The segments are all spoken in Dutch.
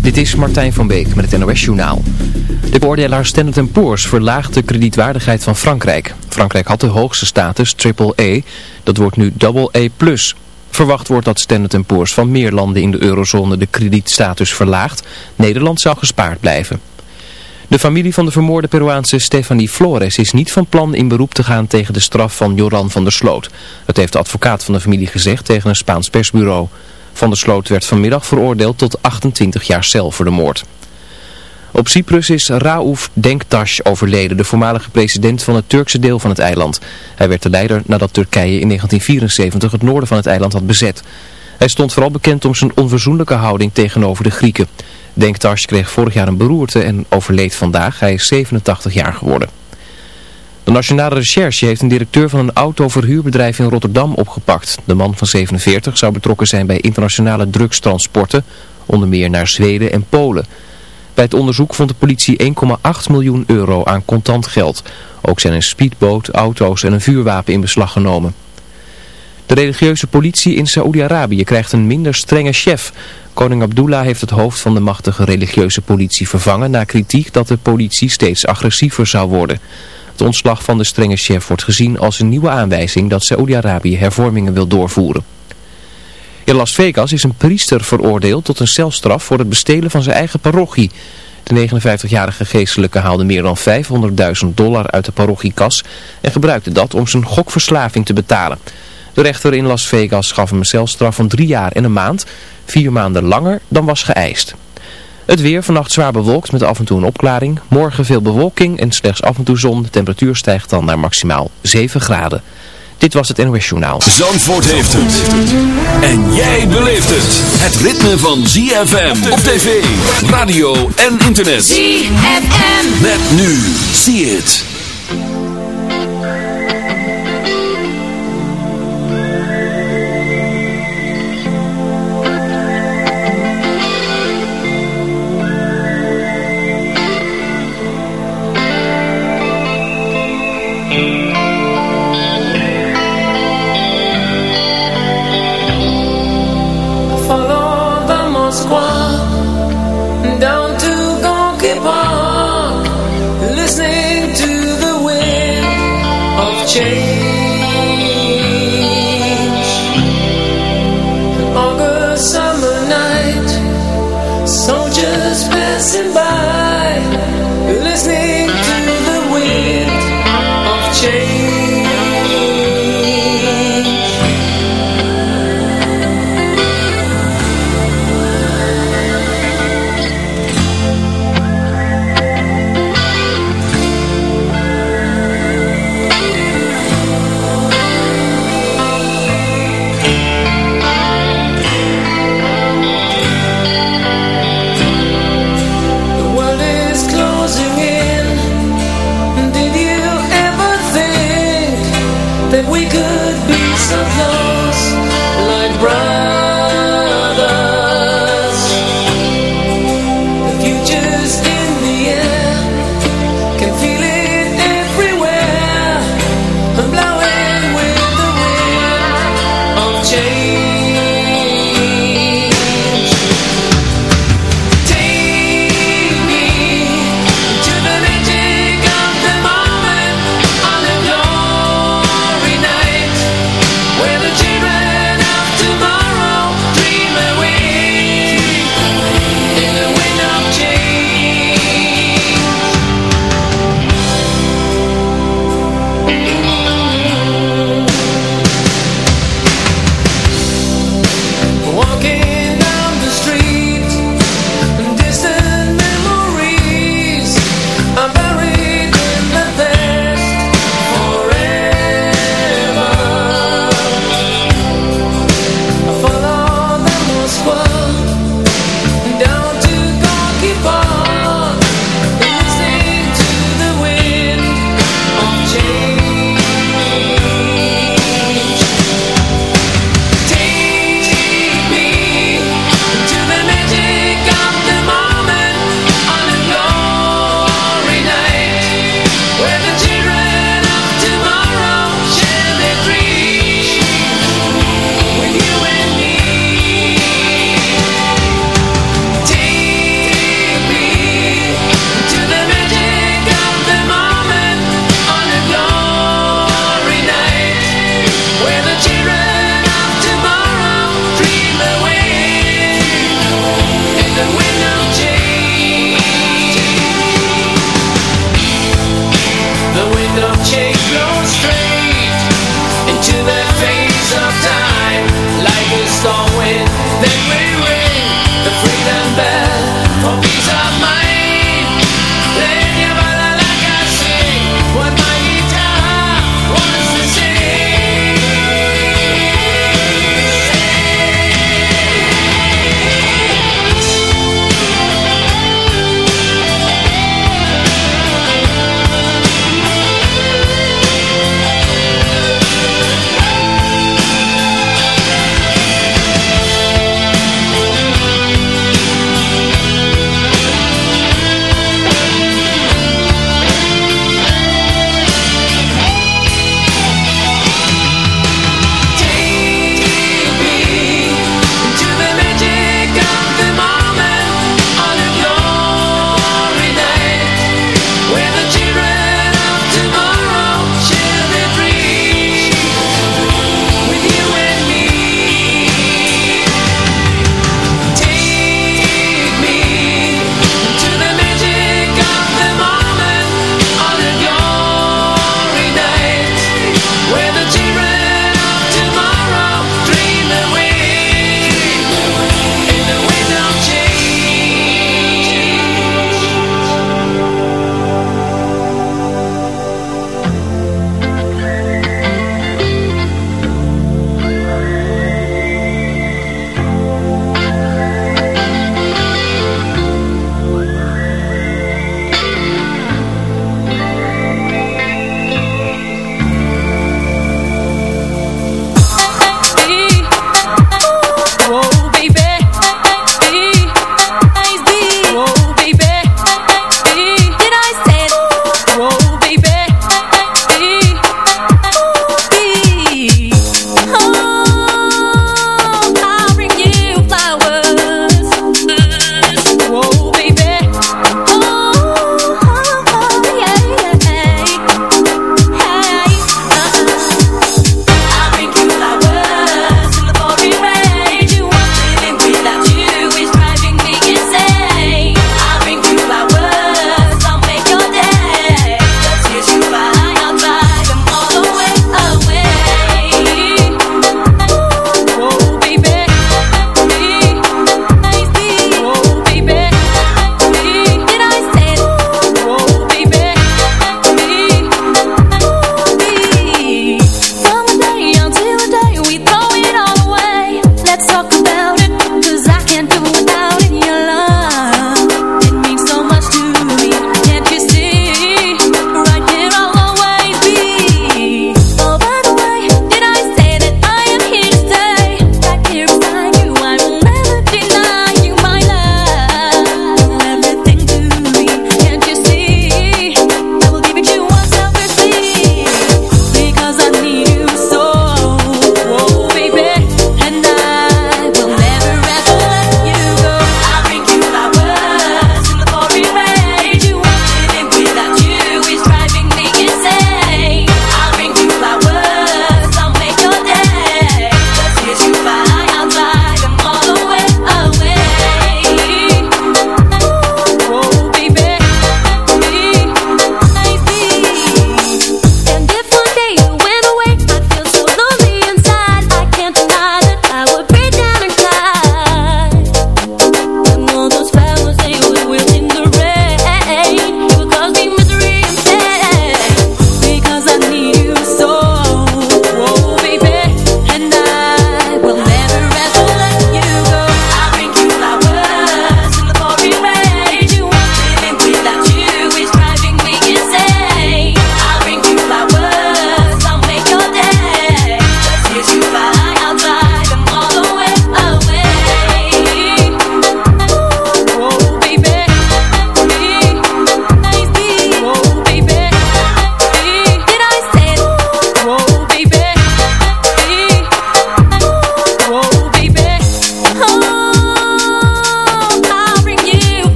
Dit is Martijn van Beek met het NOS Journaal. De beoordelaar Standard Poor's verlaagt de kredietwaardigheid van Frankrijk. Frankrijk had de hoogste status, AAA. Dat wordt nu AA+. Verwacht wordt dat Standard Poor's van meer landen in de eurozone de kredietstatus verlaagt. Nederland zou gespaard blijven. De familie van de vermoorde Peruaanse Stefanie Flores is niet van plan in beroep te gaan tegen de straf van Joran van der Sloot. Dat heeft de advocaat van de familie gezegd tegen een Spaans persbureau. Van der Sloot werd vanmiddag veroordeeld tot 28 jaar cel voor de moord. Op Cyprus is Raouf Denktash overleden, de voormalige president van het Turkse deel van het eiland. Hij werd de leider nadat Turkije in 1974 het noorden van het eiland had bezet. Hij stond vooral bekend om zijn onverzoenlijke houding tegenover de Grieken. Denktash kreeg vorig jaar een beroerte en overleed vandaag. Hij is 87 jaar geworden. De Nationale Recherche heeft een directeur van een autoverhuurbedrijf in Rotterdam opgepakt. De man van 47 zou betrokken zijn bij internationale drugstransporten, onder meer naar Zweden en Polen. Bij het onderzoek vond de politie 1,8 miljoen euro aan contant geld. Ook zijn een speedboot, auto's en een vuurwapen in beslag genomen. De religieuze politie in Saoedi-Arabië krijgt een minder strenge chef. Koning Abdullah heeft het hoofd van de machtige religieuze politie vervangen na kritiek dat de politie steeds agressiever zou worden. Het ontslag van de strenge chef wordt gezien als een nieuwe aanwijzing dat Saoedi-Arabië hervormingen wil doorvoeren. In Las Vegas is een priester veroordeeld tot een celstraf voor het bestelen van zijn eigen parochie. De 59-jarige geestelijke haalde meer dan 500.000 dollar uit de parochiekas en gebruikte dat om zijn gokverslaving te betalen. De rechter in Las Vegas gaf hem een celstraf van drie jaar en een maand, vier maanden langer dan was geëist. Het weer vannacht zwaar bewolkt met af en toe een opklaring. Morgen veel bewolking en slechts af en toe zon. De temperatuur stijgt dan naar maximaal 7 graden. Dit was het NOS Journaal. Zandvoort heeft het. En jij beleeft het. Het ritme van ZFM op tv, radio en internet. ZFM. Met nu. See it.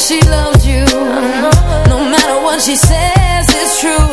she loves you. No matter what she says, it's true.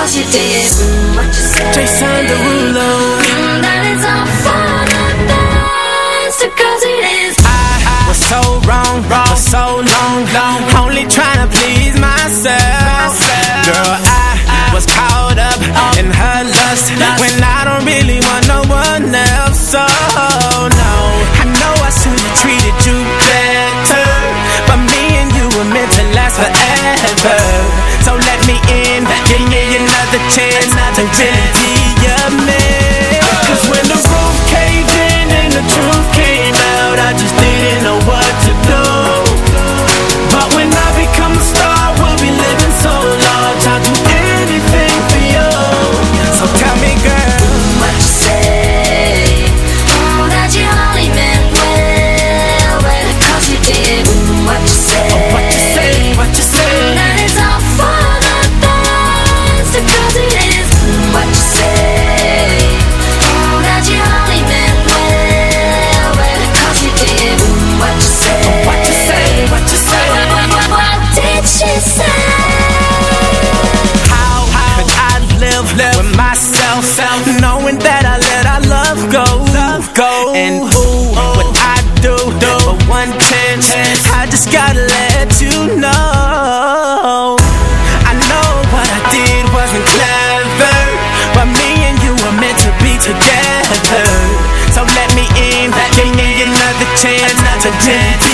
What you did what you said. Jason Derulo. Say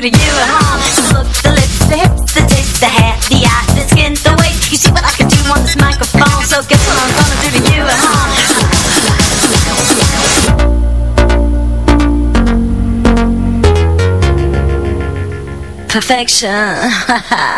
do to you, huh? So look, the lips, the hips, the taste, the hair, the eyes, the skin, the weight. You see what I can do on this microphone, so guess what I'm gonna do to you, huh? Perfection.